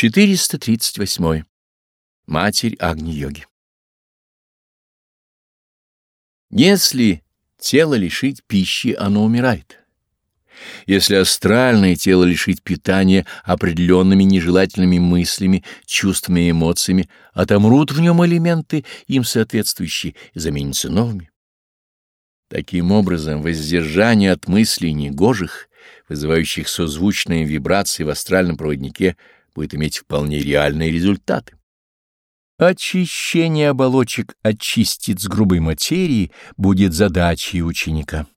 438. Матерь Агни-йоги Если тело лишить пищи, оно умирает. Если астральное тело лишить питания определенными нежелательными мыслями, чувствами и эмоциями, отомрут в нем элементы, им соответствующие, и заменятся новыми. Таким образом, воздержание от мыслей негожих, вызывающих созвучные вибрации в астральном проводнике, будет иметь вполне реальные результаты. Очищение оболочек от частиц грубой материи будет задачей ученика.